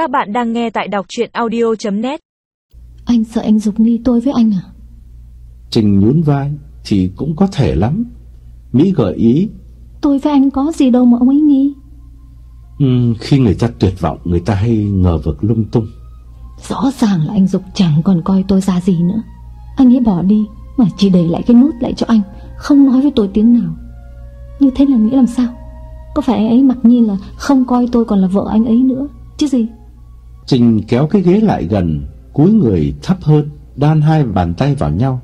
Các bạn đang nghe tại đọc chuyện audio.net Anh sợ anh Dục nghi tôi với anh à? Trình nhún vai thì cũng có thể lắm. Mỹ gợi ý. Tôi với anh có gì đâu mà ông ấy nghi. Um, khi người ta tuyệt vọng, người ta hay ngờ vực lung tung. Rõ ràng là anh Dục chẳng còn coi tôi ra gì nữa. Anh ấy bỏ đi mà chỉ để lại cái nút lại cho anh, không nói với tôi tiếng nào. Như thế là nghĩ làm sao? Có phải anh ấy mặc nhiên là không coi tôi còn là vợ anh ấy nữa, chứ gì? Trình kéo cái ghế lại gần, cúi người thấp hơn, đan hai bàn tay vào nhau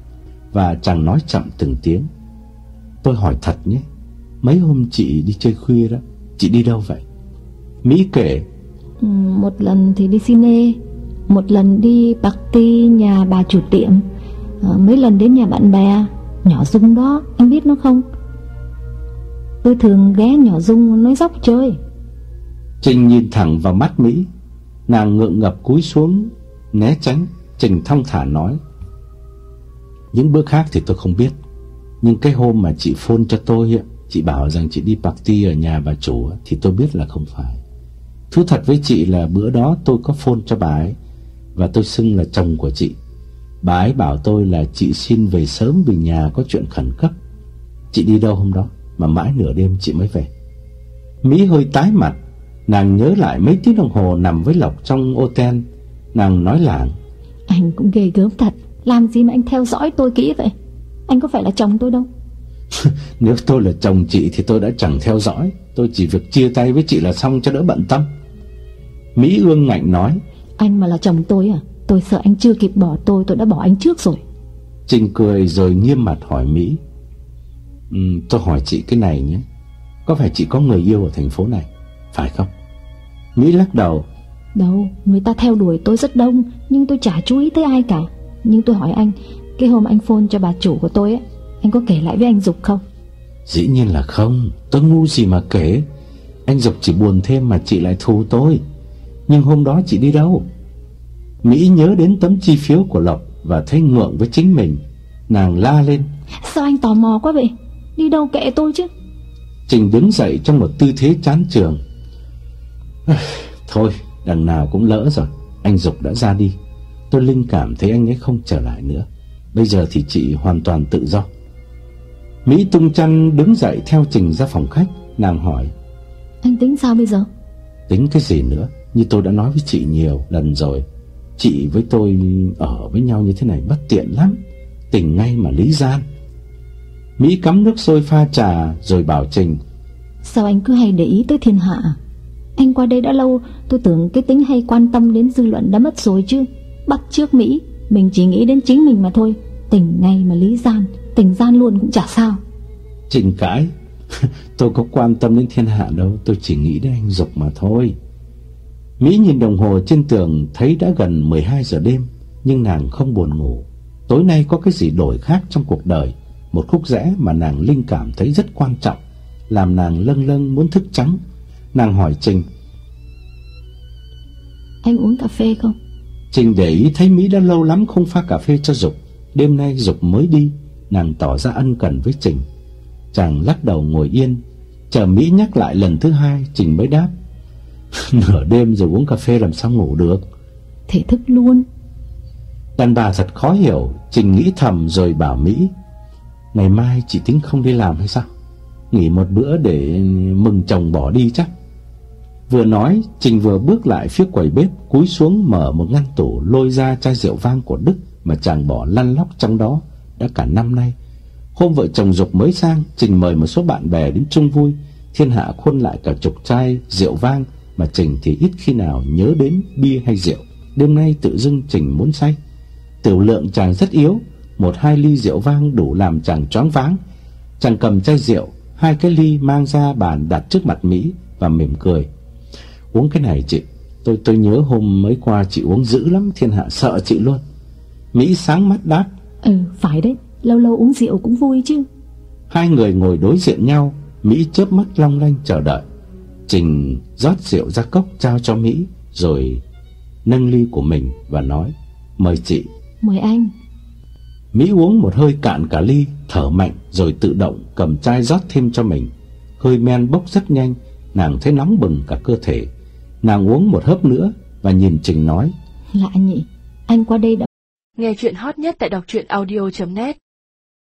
và chàng nói chậm từng tiếng. Tôi hỏi thật nhé, mấy hôm chị đi chơi khuya đó, chị đi đâu vậy? Mỹ kể. Ừ, một lần thì đi cine, một lần đi party nhà bà chủ tiệm, à, mấy lần đến nhà bạn bè, nhỏ Dung đó, anh biết nó không? Tôi thường ghé nhỏ Dung nói dốc chơi. Trình nhìn thẳng vào mắt Mỹ, nàng ngượng ngập cúi xuống, né tránh, Trình thong thả nói. Những bữa khác thì tôi không biết, nhưng cái hôm mà chị phone cho tôi, chị bảo rằng chị đi party ở nhà bà chủ thì tôi biết là không phải. Thú thật với chị là bữa đó tôi có phone cho bà ấy và tôi xưng là chồng của chị. Bà ấy bảo tôi là chị xin về sớm vì nhà có chuyện khẩn cấp. Chị đi đâu hôm đó mà mãi nửa đêm chị mới về. Mỹ hơi tái mặt, nàng nhớ lại mấy tiếng đồng hồ nằm với Lộc trong ô ten, nàng nói làng. Anh cũng ghê gớm thật, làm gì mà anh theo dõi tôi kỹ vậy? Anh có phải là chồng tôi đâu. Nếu tôi là chồng chị thì tôi đã chẳng theo dõi, tôi chỉ việc chia tay với chị là xong cho đỡ bận tâm. Mỹ ương ngạnh nói. Anh mà là chồng tôi à? Tôi sợ anh chưa kịp bỏ tôi Tôi đã bỏ anh trước rồi Trinh cười rồi nghiêm mặt hỏi Mỹ ừ, Tôi hỏi chị cái này nhé Có phải chị có người yêu ở thành phố này Phải không Mỹ lắc đầu Đâu người ta theo đuổi tôi rất đông Nhưng tôi chả chú ý tới ai cả Nhưng tôi hỏi anh Cái hôm anh phone cho bà chủ của tôi ấy Anh có kể lại với anh Dục không Dĩ nhiên là không Tôi ngu gì mà kể Anh Dục chỉ buồn thêm mà chị lại thù tôi Nhưng hôm đó chị đi đâu Mỹ nhớ đến tấm chi phiếu của Lộc và thấy ngượng với chính mình. Nàng la lên. Sao anh tò mò quá vậy? Đi đâu kệ tôi chứ? Trình đứng dậy trong một tư thế chán trường. Thôi, đằng nào cũng lỡ rồi. Anh Dục đã ra đi. Tôi linh cảm thấy anh ấy không trở lại nữa. Bây giờ thì chị hoàn toàn tự do. Mỹ tung chăn đứng dậy theo Trình ra phòng khách. Nàng hỏi. Anh tính sao bây giờ? Tính cái gì nữa? Như tôi đã nói với chị nhiều lần rồi Chị với tôi ở với nhau như thế này bất tiện lắm Tình ngay mà lý gian Mỹ cắm nước sôi pha trà rồi bảo Trình Sao anh cứ hay để ý tới thiên hạ anh qua đây đã lâu Tôi tưởng cái tính hay quan tâm đến dư luận đã mất rồi chứ. Bắt trước Mỹ Mình chỉ nghĩ đến chính mình mà thôi. Tình ngay mà lý gian Tình gian luôn cũng chả sao. Trình cãi? Tôi có quan tâm đến thiên hạ đâu Tôi chỉ nghĩ đến anh Dục mà thôi. Mỹ nhìn đồng hồ trên tường thấy đã gần 12 giờ đêm, nhưng nàng không buồn ngủ. Tối nay có cái gì đổi khác trong cuộc đời, một khúc rẽ mà nàng linh cảm thấy rất quan trọng, làm nàng lâng lâng muốn thức trắng. Nàng hỏi Trình: "Anh uống cà phê không?" Trình để ý thấy Mỹ đã lâu lắm không pha cà phê cho Dục, đêm nay Dục mới đi, nàng tỏ ra ân cần với Trình. Chàng lắc đầu ngồi yên, chờ Mỹ nhắc lại lần thứ hai, Trình mới đáp: Nửa đêm rồi uống cà phê làm sao ngủ được? Thể thức luôn. Đàn bà thật khó hiểu Trình nghĩ thầm rồi bảo Mỹ. Ngày mai chị tính không đi làm hay sao? Nghỉ một bữa để mừng chồng bỏ đi chắc Vừa nói Trình vừa bước lại phía quầy bếp Cúi xuống mở một ngăn tủ Lôi ra chai rượu vang của Đức Mà chàng bỏ lăn lóc trong đó Đã cả năm nay Hôm vợ chồng Dục mới sang Trình mời một số bạn bè đến chung vui Thiên hạ khuôn lại cả chục chai rượu vang mà Trình thì ít khi nào nhớ đến bia hay rượu. Đêm nay tự dưng Trình muốn say. Tiểu lượng chàng rất yếu, một hai ly rượu vang đủ làm chàng choáng váng. Chàng cầm chai rượu, hai cái ly mang ra bàn đặt trước mặt Mỹ và mỉm cười. Uống cái này chị, tôi tôi nhớ hôm mới qua chị uống dữ lắm, thiên hạ sợ chị luôn. Mỹ sáng mắt đáp. Ừ, phải đấy, lâu lâu uống rượu cũng vui chứ. Hai người ngồi đối diện nhau, Mỹ chớp mắt long lanh chờ đợi. Trình rót rượu ra cốc trao cho Mỹ Rồi nâng ly của mình và nói Mời chị Mời anh Mỹ uống một hơi cạn cả ly Thở mạnh rồi tự động cầm chai rót thêm cho mình Hơi men bốc rất nhanh Nàng thấy nóng bừng cả cơ thể Nàng uống một hớp nữa và nhìn Trình nói. Lạ nhỉ, anh qua đây đã Nghe chuyện hot nhất tại đọc truyện audio.net